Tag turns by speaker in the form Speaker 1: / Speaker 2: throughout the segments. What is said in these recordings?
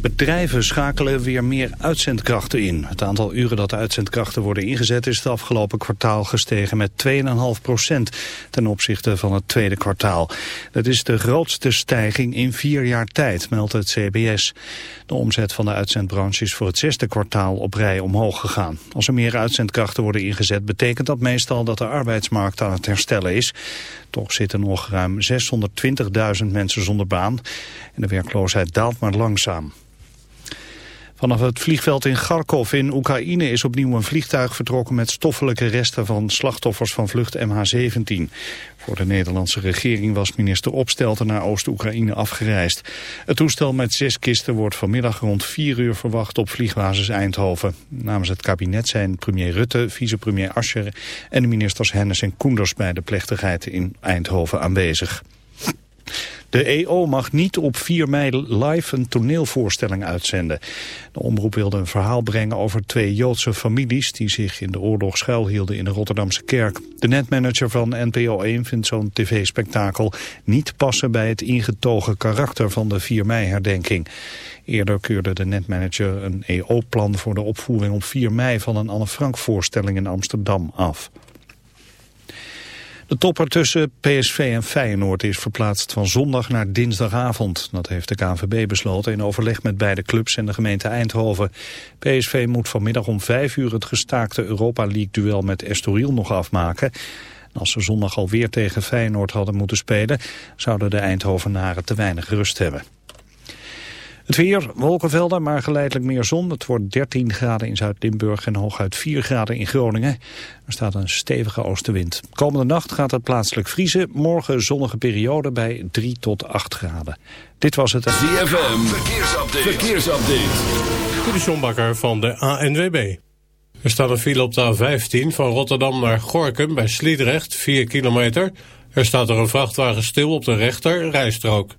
Speaker 1: Bedrijven schakelen weer meer uitzendkrachten in. Het aantal uren dat de uitzendkrachten worden ingezet is het afgelopen kwartaal gestegen met 2,5 procent ten opzichte van het tweede kwartaal. Dat is de grootste stijging in vier jaar tijd, meldt het CBS. De omzet van de uitzendbranche is voor het zesde kwartaal op rij omhoog gegaan. Als er meer uitzendkrachten worden ingezet betekent dat meestal dat de arbeidsmarkt aan het herstellen is. Toch zitten nog ruim 620.000 mensen zonder baan en de werkloosheid daalt maar langzaam. Vanaf het vliegveld in Kharkov in Oekraïne is opnieuw een vliegtuig vertrokken met stoffelijke resten van slachtoffers van vlucht MH17. Voor de Nederlandse regering was minister Opstelten naar Oost-Oekraïne afgereisd. Het toestel met zes kisten wordt vanmiddag rond vier uur verwacht op vliegbasis Eindhoven. Namens het kabinet zijn premier Rutte, vicepremier Ascher en de ministers Hennis en Koenders bij de plechtigheid in Eindhoven aanwezig. De EO mag niet op 4 mei live een toneelvoorstelling uitzenden. De omroep wilde een verhaal brengen over twee Joodse families... die zich in de oorlog schuilhielden in de Rotterdamse kerk. De netmanager van NPO 1 vindt zo'n tv-spektakel niet passen... bij het ingetogen karakter van de 4 mei-herdenking. Eerder keurde de netmanager een EO-plan voor de opvoering op 4 mei... van een Anne Frank-voorstelling in Amsterdam af. De topper tussen PSV en Feyenoord is verplaatst van zondag naar dinsdagavond. Dat heeft de KNVB besloten in overleg met beide clubs en de gemeente Eindhoven. PSV moet vanmiddag om vijf uur het gestaakte Europa League-duel met Estoril nog afmaken. Als ze zondag alweer tegen Feyenoord hadden moeten spelen, zouden de Eindhovenaren te weinig rust hebben. Het weer, wolkenvelden, maar geleidelijk meer zon. Het wordt 13 graden in Zuid-Limburg en hooguit 4 graden in Groningen. Er staat een stevige oostenwind. Komende nacht gaat het plaatselijk vriezen. Morgen zonnige periode bij 3 tot 8 graden. Dit was het...
Speaker 2: ZFM, verkeersupdate. verkeersupdate.
Speaker 3: De van de ANWB. Er staat een file op de A15 van Rotterdam naar Gorkum bij Sliedrecht, 4 kilometer. Er staat er een vrachtwagen stil op de rechter rijstrook.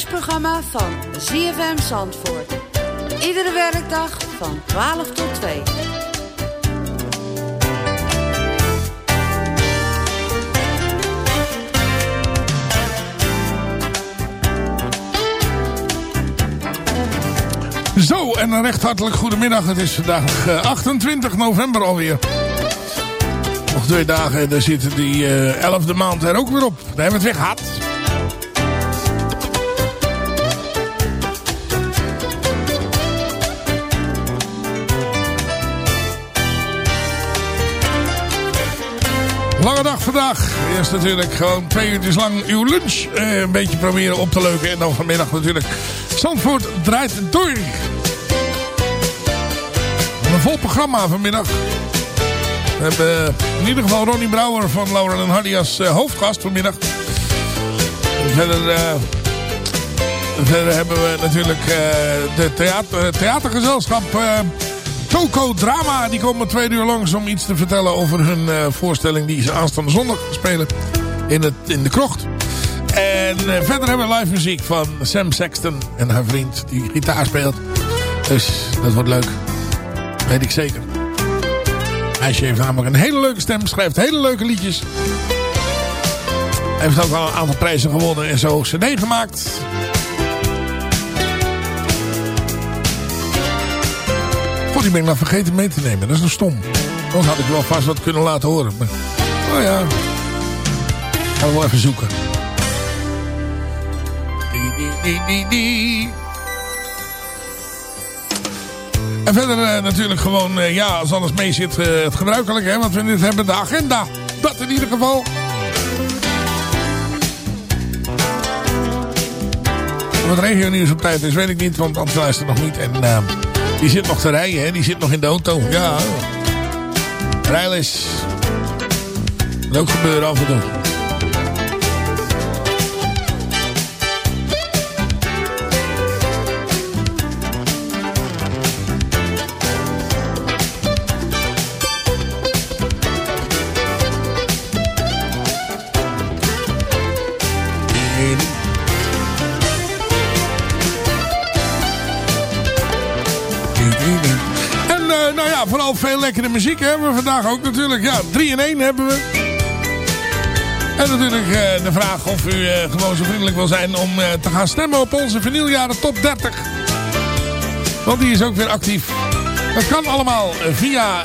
Speaker 4: Lunchprogramma van ZFM Zandvoort. Iedere werkdag van 12 tot 2.
Speaker 5: Zo, en een recht hartelijk goedemiddag. Het is vandaag eh, 28 november alweer. Nog twee dagen, daar zit die eh 11e maand er ook weer op. Daar hebben we het weer gehad. Lange dag vandaag. Eerst natuurlijk gewoon twee uurtjes lang uw lunch eh, een beetje proberen op te leuken. En dan vanmiddag natuurlijk Zandvoort draait door. Een vol programma vanmiddag. We hebben in ieder geval Ronnie Brouwer van Laurel en Hardy als eh, hoofdgast vanmiddag. En verder, eh, verder hebben we natuurlijk eh, de theater, theatergezelschap Toko Drama. Die komen twee uur langs om iets te vertellen over hun eh, voorstelling die ze aanstaande zondag spelen in, het, in de krocht. En eh, verder hebben we live muziek van Sam Sexton en haar vriend die gitaar speelt. Dus dat wordt leuk. Weet ik zeker. Meisje heeft namelijk een hele leuke stem. Schrijft hele leuke liedjes. Heeft ook al een aantal prijzen gewonnen en zo cd gemaakt. God, die ben ik nou vergeten mee te nemen. Dat is nog stom. Anders had ik wel vast wat kunnen laten horen. Maar, oh ja. Gaan we wel even zoeken. En verder eh, natuurlijk gewoon, eh, ja, als alles mee zit, eh, het gebruikelijke. Hè, want we dit hebben de agenda. Dat in ieder geval. Wat regio nieuws op tijd is, weet ik niet. Want Ansel is er nog niet. En die zit nog te rijden, hè. Die zit nog in de auto. Ja. Rijles. Dat ook gebeuren af en toe. Vooral veel lekkere muziek hebben we vandaag ook natuurlijk. Ja, 3 in 1 hebben we. En natuurlijk eh, de vraag of u eh, gewoon zo vriendelijk wil zijn om eh, te gaan stemmen op onze vinyljaren top 30. Want die is ook weer actief. Dat kan allemaal via...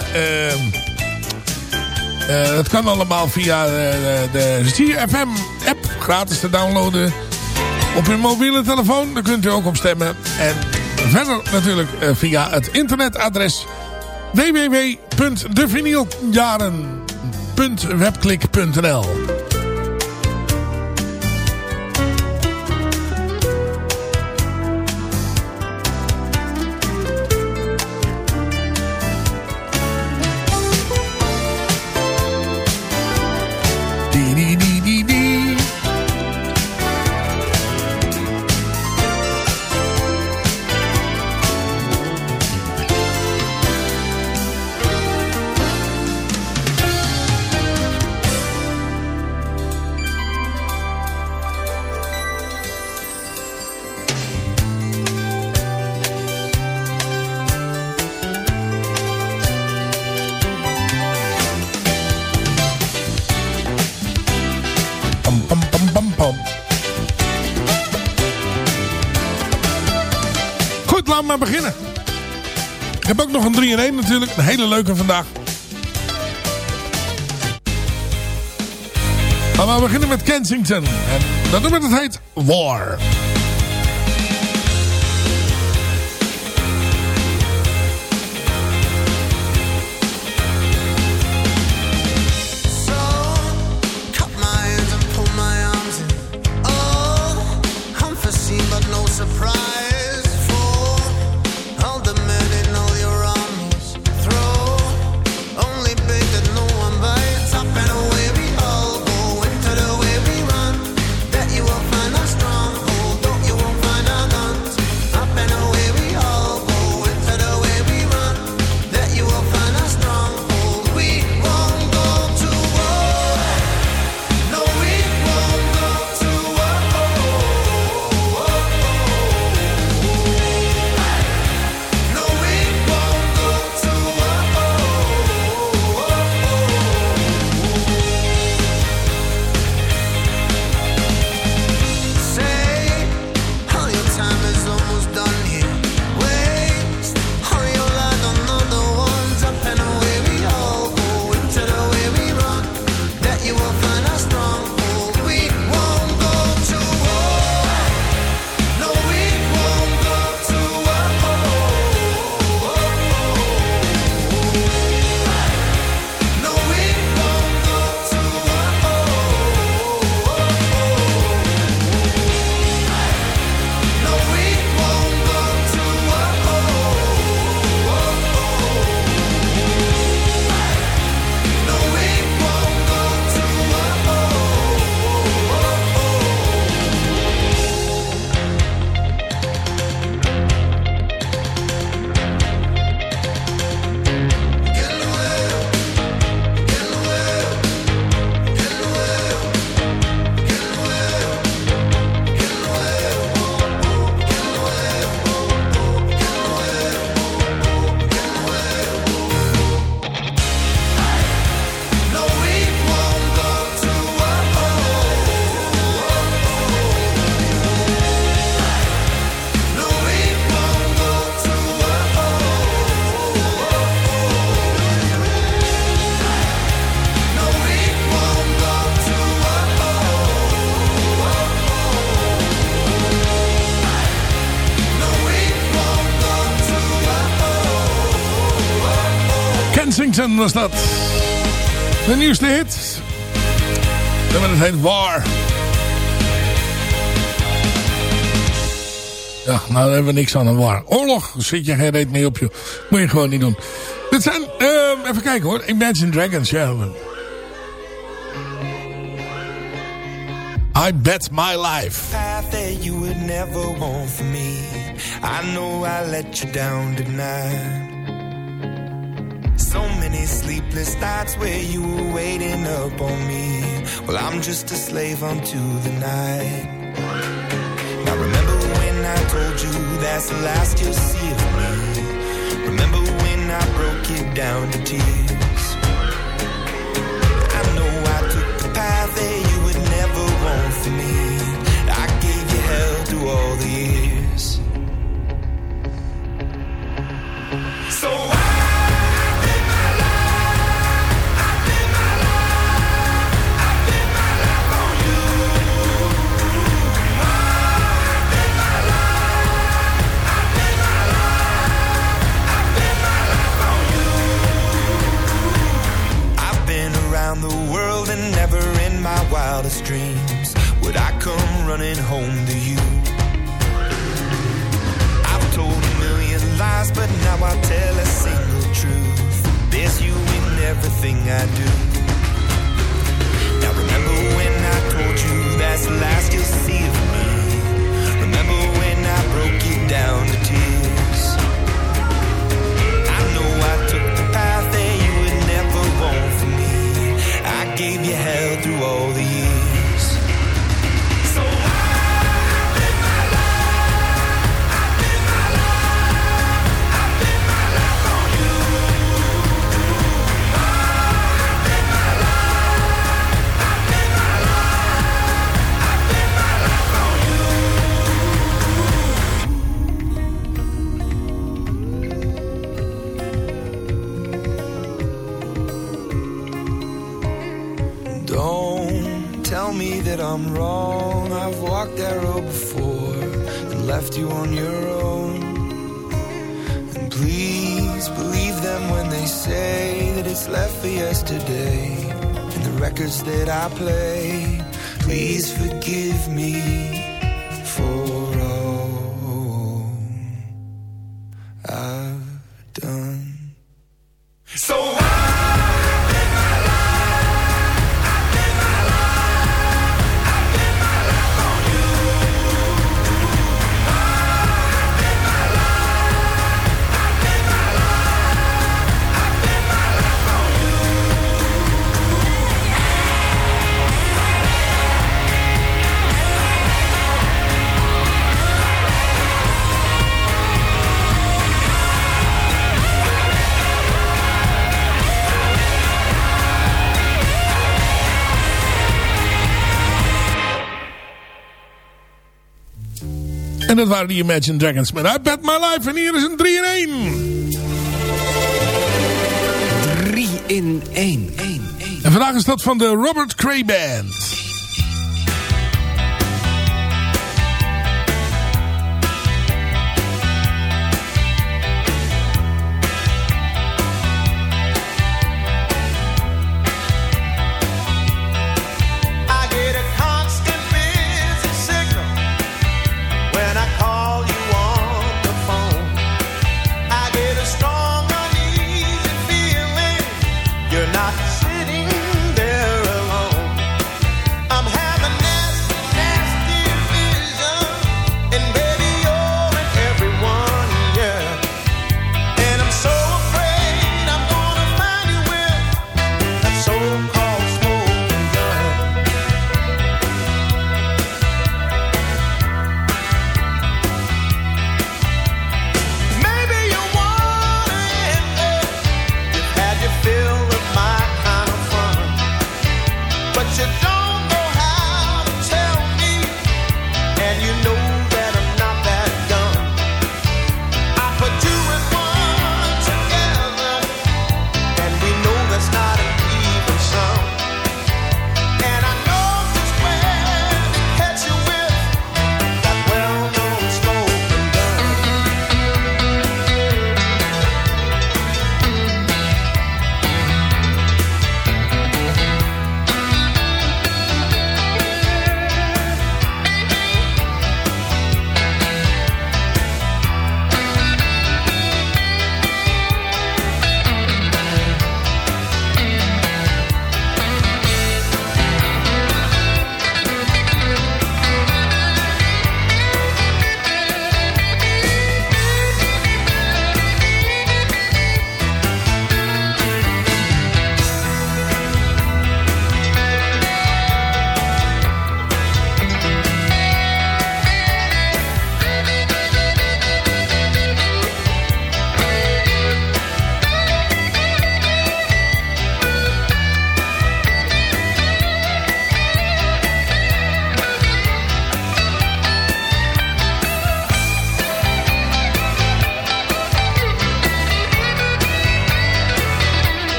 Speaker 5: dat kan allemaal via de, de ZFM app gratis te downloaden op uw mobiele telefoon. Daar kunt u ook op stemmen. En verder natuurlijk via het internetadres www.devinyljaren.webklik.nl 3 in 1 natuurlijk. Een hele leuke vandaag. Maar we beginnen met Kensington. En dat nummer dat heet War. Kensington was dat. De nieuwste hit. En het heet War. Ja, nou hebben we niks aan een war. Oorlog, zit je geen reet mee op je. Moet je gewoon niet doen. Dit zijn, uh, even kijken hoor. Imagine Dragons, ja. I bet my life.
Speaker 6: path that you would never want for me. I know I let you down tonight. So many sleepless nights where you were waiting up on me. Well, I'm just a slave unto the night. Now remember when I told you that's the last you'll see of me. Remember when I broke it down to tears. I know I took the path that you would never want for me. I gave you hell through all the years. So I wildest dreams would I come running home to you. I've told a million lies, but now I tell a single truth. There's you in everything I do. Now remember when I told you that's the last you'll see yesterday. And the records that I play, please forgive me
Speaker 5: En dat waren die Imagine Dragons met I Bet My Life. En hier is een 3 in 1.
Speaker 7: 3 in 1.
Speaker 5: En vandaag is dat van de Robert Cray Band.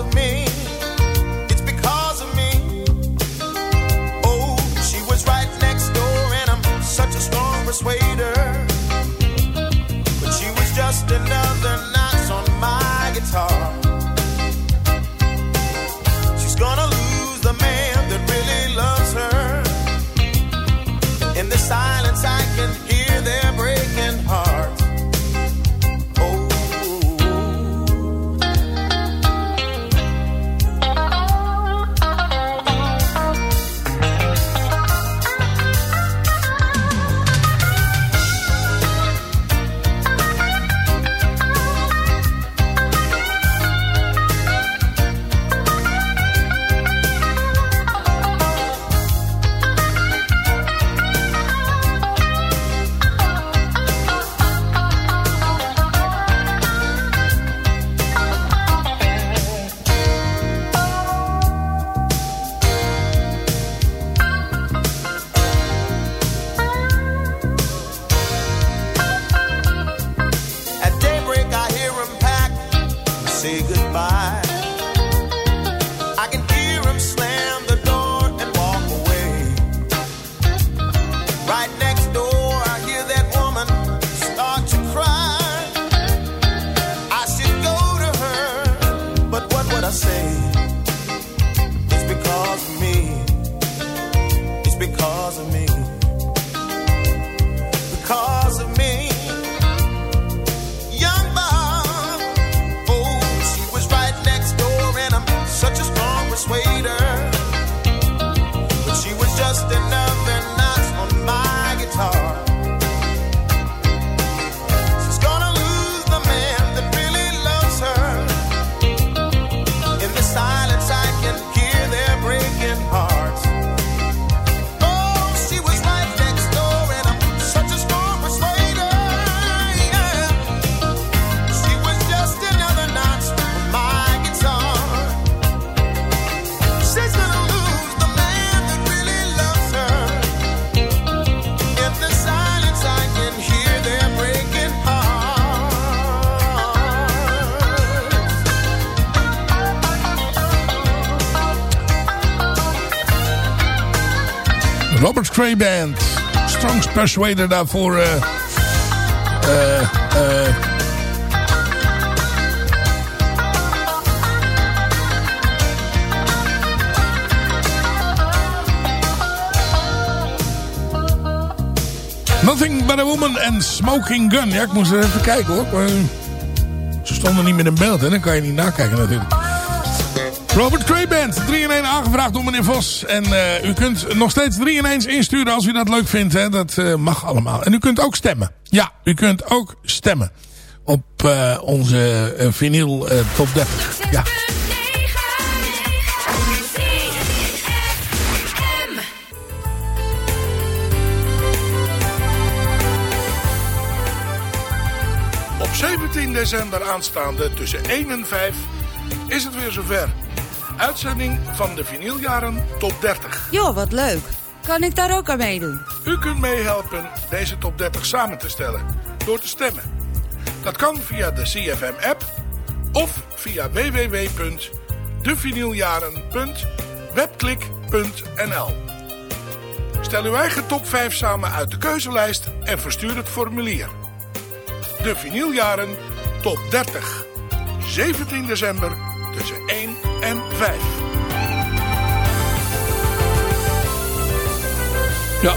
Speaker 6: Of me.
Speaker 5: Cray Band. Strong's Persuader daarvoor. eh eh Nothing But A Woman en Smoking Gun. Ja, ik moest er even kijken hoor. Ze stonden niet meer in beeld, hè. Dan kan je niet nakijken natuurlijk. Robert Cray Band, 3 in 1 aangevraagd door meneer Vos. En eh, u kunt nog steeds 3 in 1 insturen als u dat leuk vindt. Hè. Dat eh, mag allemaal. En u kunt ook stemmen. Ja, u kunt ook stemmen. Op eh, onze vinyl top 30. Ja. Op 17 december aanstaande tussen 1 en 5 is het weer zover. Uitzending van de vinyljaren top 30.
Speaker 4: Joh, wat leuk. Kan ik daar ook aan meedoen?
Speaker 5: U kunt meehelpen deze top 30 samen te stellen door te stemmen. Dat kan via de CFM-app of via www.devinyljaren.webklik.nl Stel uw eigen top 5 samen uit de keuzelijst en verstuur het formulier. De vinyljaren top 30. 17 december tussen 1 en 5. Ja.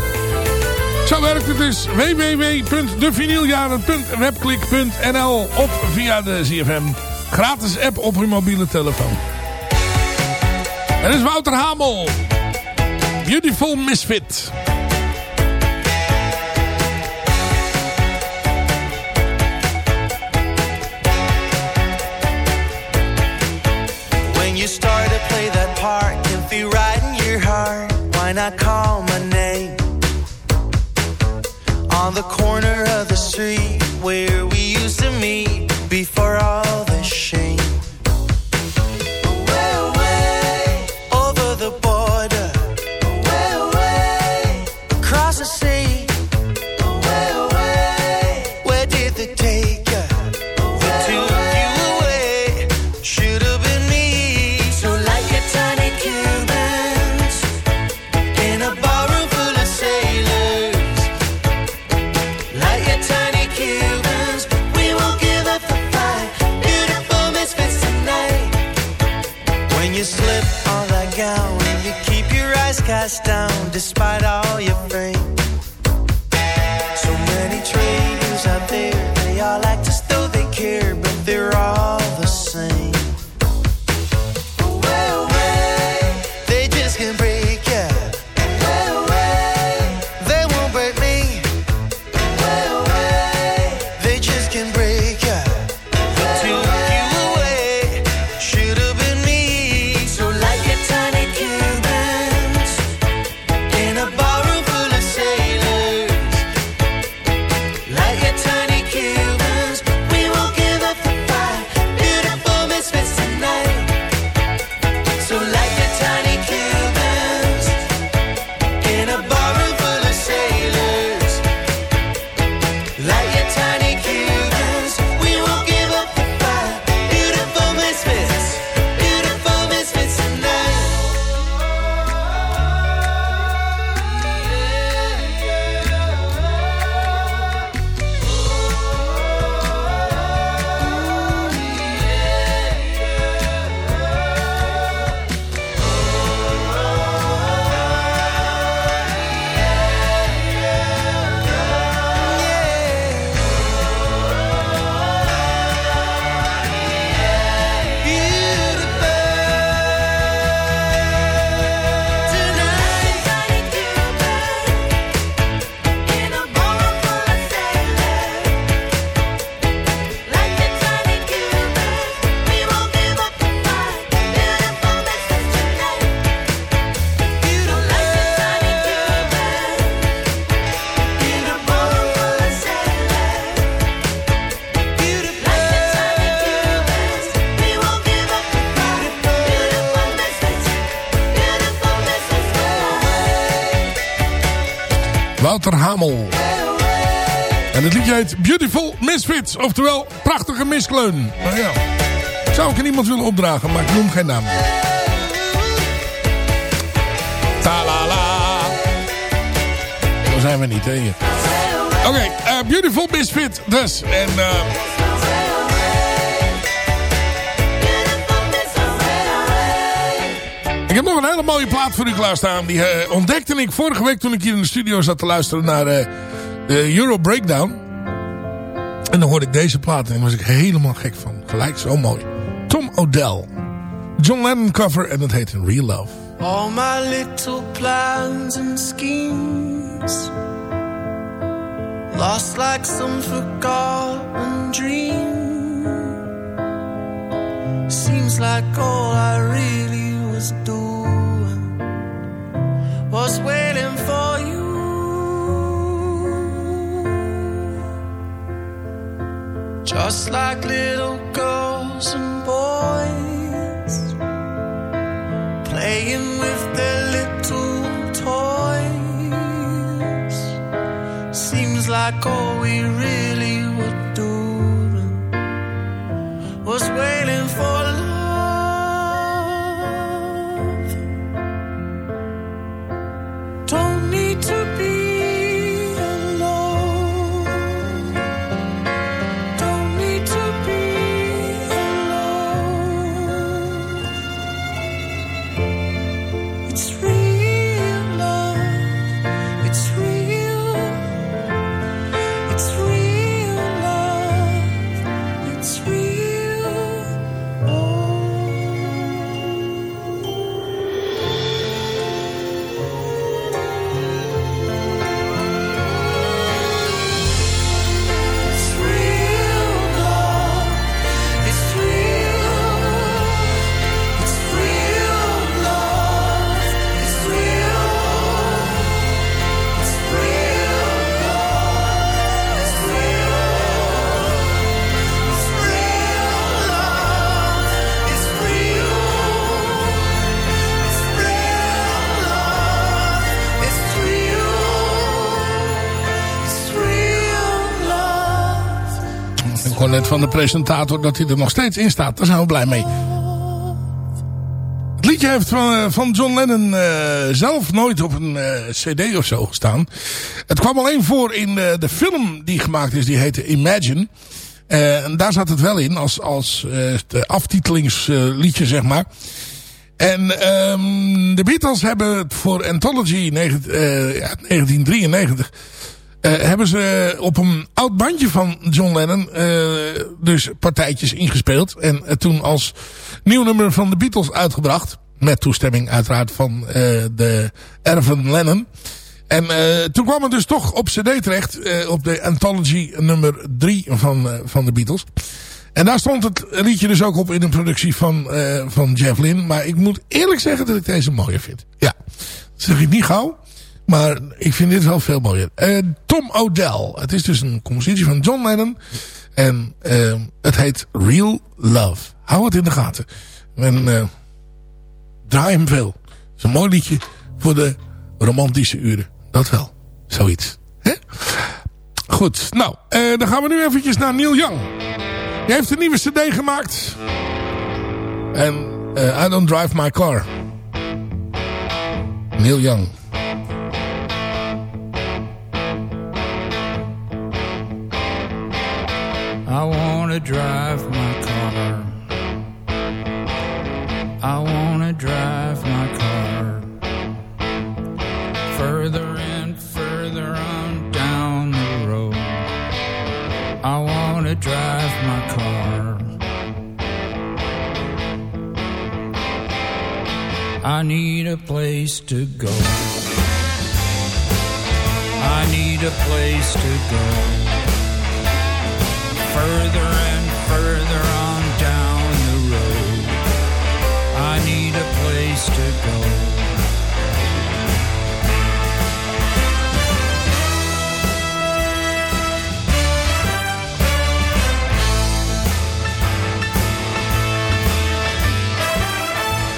Speaker 5: Zo werkt het dus. www.devinyljaren.webklik.nl of via de ZFM gratis app op uw mobiele telefoon. En is Wouter Hamel. Beautiful Misfit.
Speaker 8: You start to play that part, can feel right in your heart. Why not call my name? On the corner of the street where we used to meet before all is cast down despite all your fame. So many traitors out there, they all like to
Speaker 5: Wouter Hamel. En het liedje heet Beautiful Misfits. Oftewel, prachtige miskleun. Nou ja, zou ik aan iemand willen opdragen, maar ik noem geen naam. Ta-la-la. Zo zijn we niet, hè? Oké, eh, Beautiful Misfit dus. En... eh, Ik heb nog een hele mooie plaat voor u klaarstaan. Die eh, ontdekte ik vorige week toen ik hier in de studio zat te luisteren naar eh, Euro Breakdown. En dan hoorde ik deze plaat en daar was ik helemaal gek van. Gelijk zo mooi. Tom O'Dell. John Lennon cover en dat heet Real Love.
Speaker 8: All my little plans and schemes Lost like some forgotten dream Seems like all I really was doing Was waiting for you Just like little girls and boys playing with their little toys. Seems like all we really were doing was waiting for
Speaker 5: net van de presentator dat hij er nog steeds in staat. Daar zijn we blij mee. Het liedje heeft van, eh, van John Lennon eh, zelf nooit op een eh, cd of zo gestaan. Het kwam alleen voor in de film die gemaakt is. Die heette Imagine. En daar zat het wel in als, als aftitelingsliedje zeg maar. En ehm, de Beatles hebben het voor Anthology negen- eh, ja, 1993... eh, hebben ze op een oud bandje van John Lennon eh, dus partijtjes ingespeeld. En eh, toen als nieuw nummer van de Beatles uitgebracht. Met toestemming uiteraard van de erven Lennon. En toen kwam het dus toch op cd terecht. op de Anthology nummer 3 van, van de Beatles. En daar stond het liedje dus ook op in een productie van, van Jeff Lynne. Maar ik moet eerlijk zeggen dat ik deze mooier vind. Ja, zeg ik niet gauw. Maar ik vind dit wel veel mooier. Eh, Tom O'Dell. Het is dus een compositie van John Lennon. En eh, het heet Real Love. Hou het in de gaten. En eh, draai hem veel. Het is een mooi liedje voor de romantische uren. Dat wel. Zoiets. Goed. Nou, eh, dan gaan we nu eventjes naar Neil Young. Die heeft een nieuwe cd gemaakt. En I Don't Drive My Car. Neil Young.
Speaker 9: I wanna drive my car. I wanna drive my car further and further on down the road. I wanna drive my car. I need a place to go. I need a place to go further and further on down the road. I need a place to go.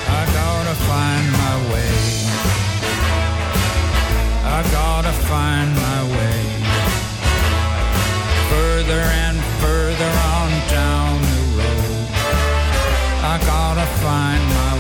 Speaker 9: I gotta find my way. I gotta find my way further and further on down the road. I gotta find my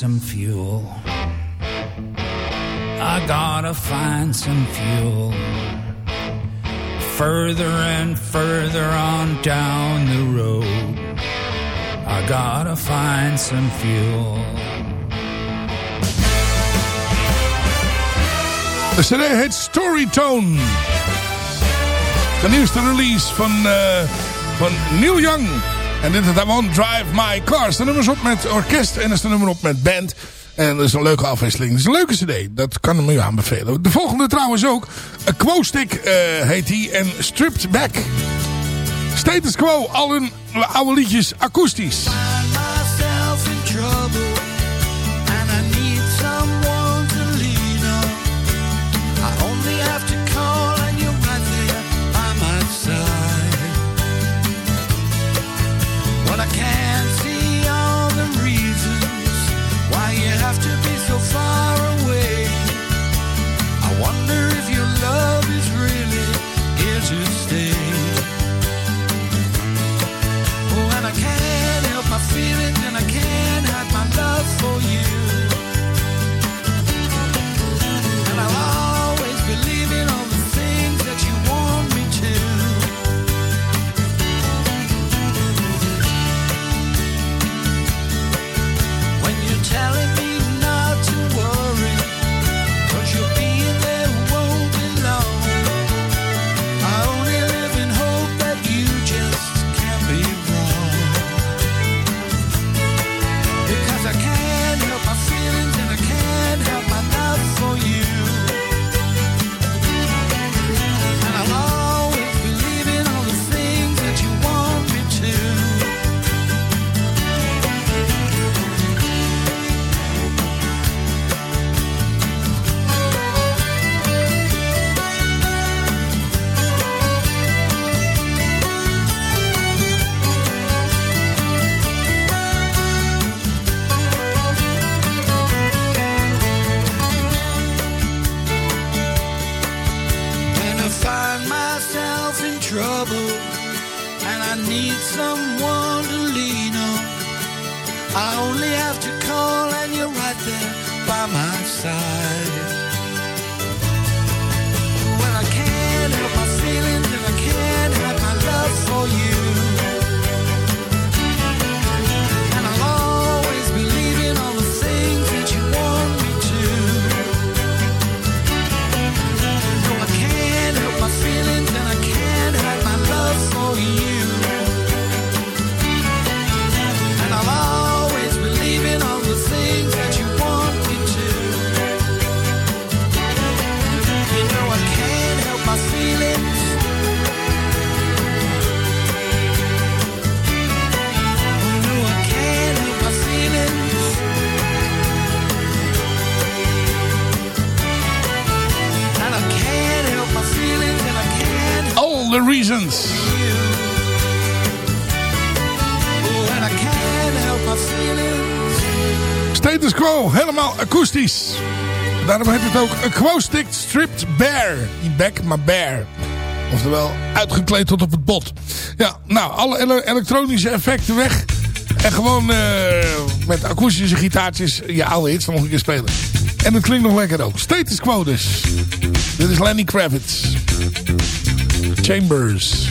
Speaker 9: some fuel. I gotta find some fuel. Further and further on down the road. I gotta find some fuel.
Speaker 5: De cd heet Storytone. De nieuwste release van, eh, van Neil Young. En dit is I Won't Drive My Car. Staan nummers op met orkest en er staan op met band. En dat is een leuke afwisseling. Het is een leuke cd. Dat kan hem u aanbevelen. De volgende trouwens ook. A Quo Stick eh, heet die. En Stripped Back. Status Quo. Al hun oude liedjes akoestisch. allemaal akoestisch. Daarom heet het ook Acoustic Stripped Bear. Niet back, maar bear. Oftewel, uitgekleed tot op het bot. Ja, nou, alle elektronische effecten weg. En gewoon eh, met akoestische gitaartjes je oude hits nog een keer spelen. En het klinkt nog lekker ook. Status Quo. Dus. Dit is Lenny Kravitz. Chambers.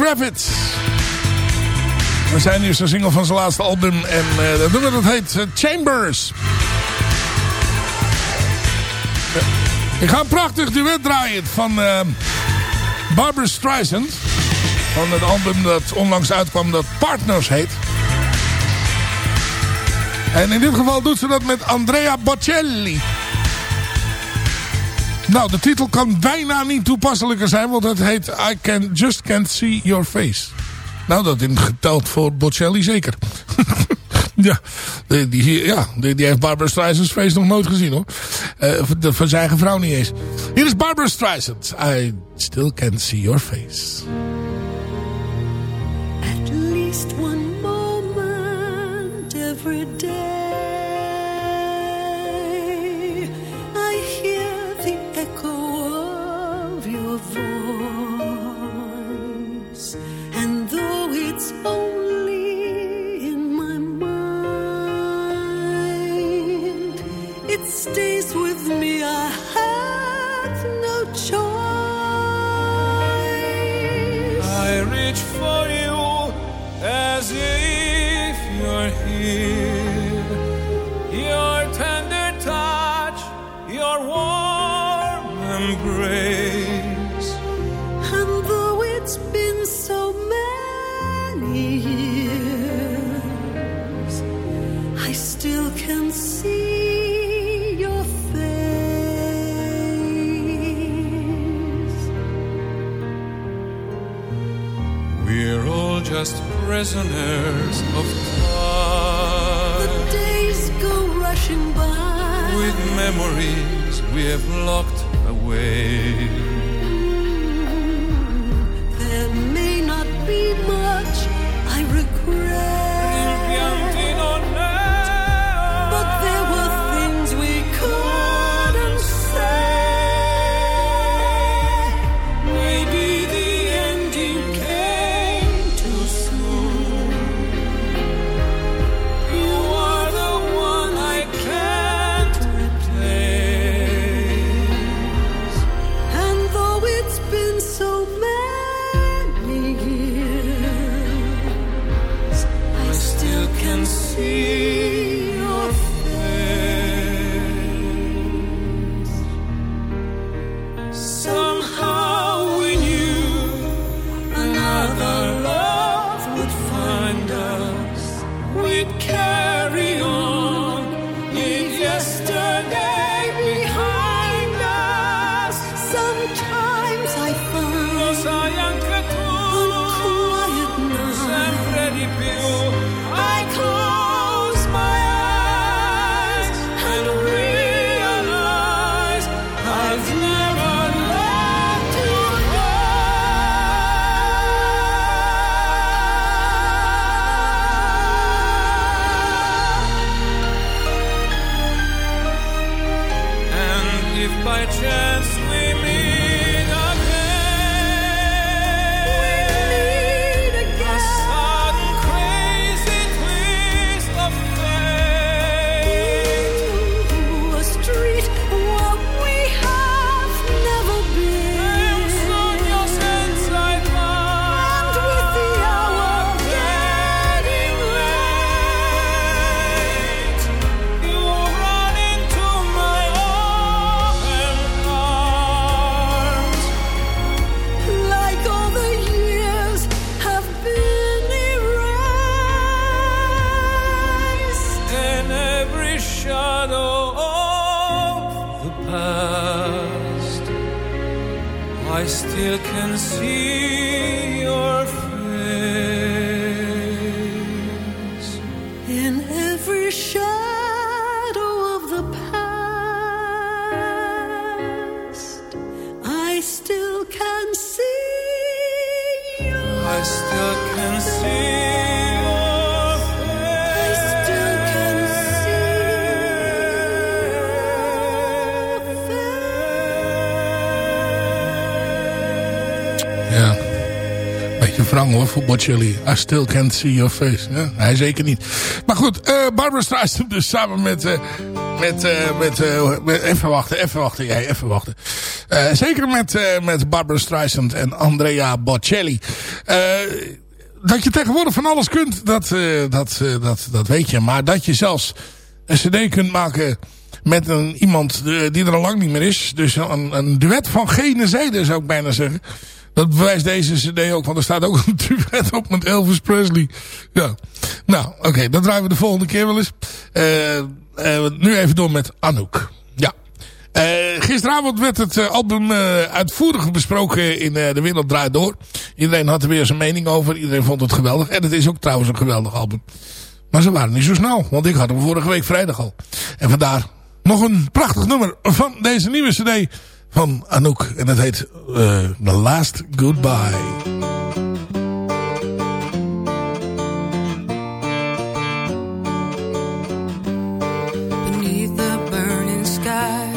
Speaker 5: Kravitz. We zijn nu zijn single van zijn laatste album. En eh, dat nummer dat heet eh, Chambers. Ik ga een prachtig duet draaien van eh, Barbara Streisand. Van het album dat onlangs uitkwam dat Partners heet. En in dit geval doet ze dat met Andrea Bocelli. Nou, de titel kan bijna niet toepasselijker zijn, want het heet I can, Just Can't See Your Face. Nou, dat in geteld voor Bocelli zeker. ja, die, ja die, die heeft Barbara Streisand's face nog nooit gezien hoor. Uh, van, van zijn eigen vrouw niet eens. Hier is Barbara Streisand. I still can't see your face.
Speaker 8: At least one moment every day
Speaker 10: prisoners of time.
Speaker 8: The days go rushing by.
Speaker 10: With memories we have locked away.
Speaker 5: Wrang hoor voor Bocelli. I still can't see your face. Ja, zeker niet. Maar goed, eh Barbara Streisand dus samen met... eh, met, eh, met, even wachten, even wachten. Jij, even wachten. Zeker met, met Barbara Streisand en Andrea Bocelli. Dat je tegenwoordig van alles kunt, dat, dat, dat, dat weet je. Maar dat je zelfs een cd kunt maken met een, iemand die er al lang niet meer is. Dus een, een duet van gene zijde zou ik bijna zeggen. Dat bewijst deze cd ook, want er staat ook een duet op met Elvis Presley. Ja. Nou, oké, dat draaien we de volgende keer wel eens. Eh, nu even door met Anouk. Ja. Eh, gisteravond werd het album uitvoerig besproken in De Wereld Draait Door. Iedereen had er weer zijn mening over. Iedereen vond het geweldig. En het is ook trouwens een geweldig album. Maar ze waren niet zo snel, want ik had hem vorige week vrijdag al. En vandaar nog een prachtig nummer van deze nieuwe cd van Anouk. En dat heet eh, The Last Goodbye.
Speaker 11: Beneath the burning sky,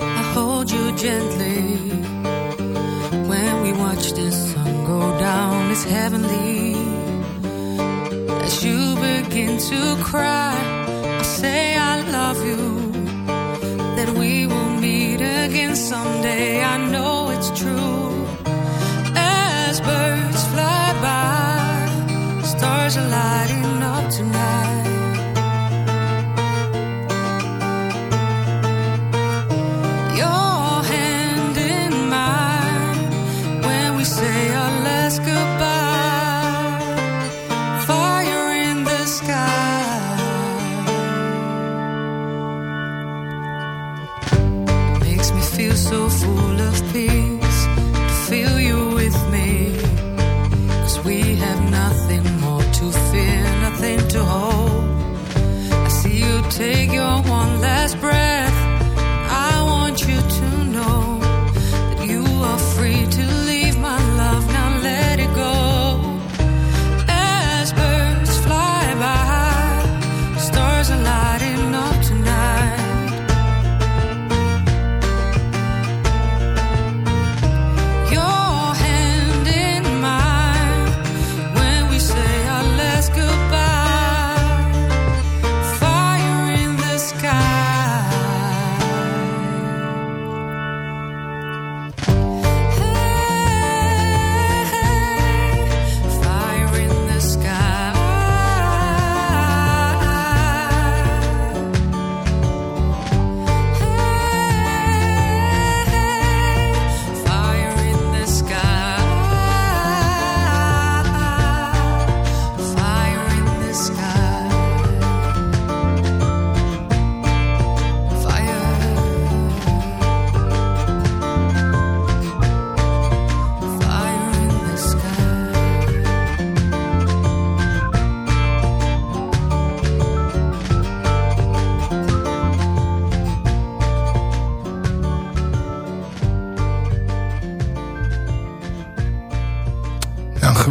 Speaker 11: I hold you gently. When we watch the sun go down, it's heavenly. As you begin to cry, I say I love you. That we will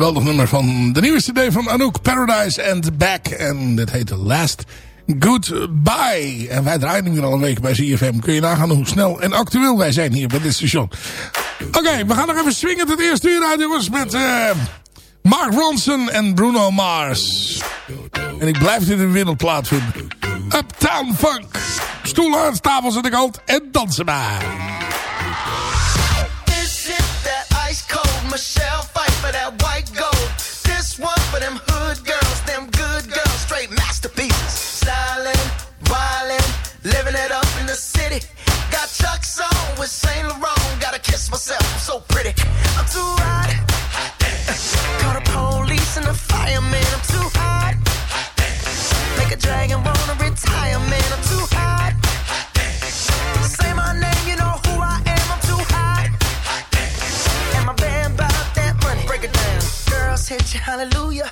Speaker 5: geweldig nummer van de nieuwe cd van Anouk, Paradise and Back. En dat heet The Last Goodbye. En wij draaien hier al een week bij ZFM. Kun je nagaan hoe snel en actueel wij zijn hier bij dit station. Oké, we gaan nog even swingen het eerste uur uit jongens met eh, Mark Ronson en Bruno Mars. En ik blijf dit een wereldplaat vinden. Uptown Funk. Stoelen aan tafels aan de kant en dansen maar.
Speaker 12: The city. Got Chuck's on with Saint Laurent. Gotta kiss myself, I'm so pretty. I'm too hot. Call the police and the fireman. I'm too hot. Make a dragon wanna retire, man. I'm too hot. Say my name, you know who I am. I'm too hot. And my band that money. Break it down. Girls hit you, hallelujah.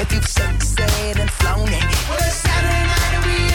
Speaker 12: If you said and flown it. Well, it's Saturday night and we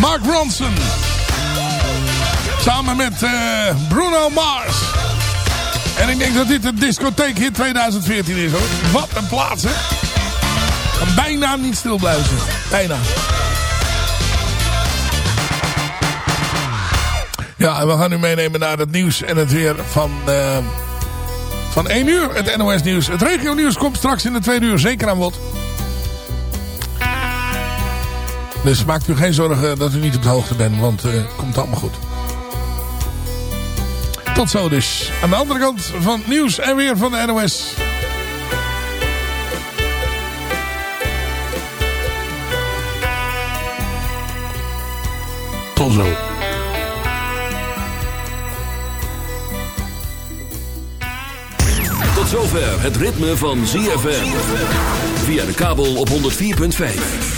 Speaker 5: Mark Ronson. Samen met eh, Bruno Mars. En ik denk dat dit de discotheek hit 2014 is hoor. Wat een plaats hè. Kan bijna niet stil. Bijna. Ja, en we gaan u meenemen naar het nieuws en het weer van, eh, van 1 uur. Het NOS nieuws. Het regio nieuws komt straks in de tweede uur zeker aan bod. Dus maakt u geen zorgen dat u niet op de hoogte bent, want het komt allemaal goed. Tot zo dus. Aan de andere kant van het nieuws en weer van de NOS. Tot zo.
Speaker 2: Tot zover het ritme van ZFM. Via de kabel op 104.5.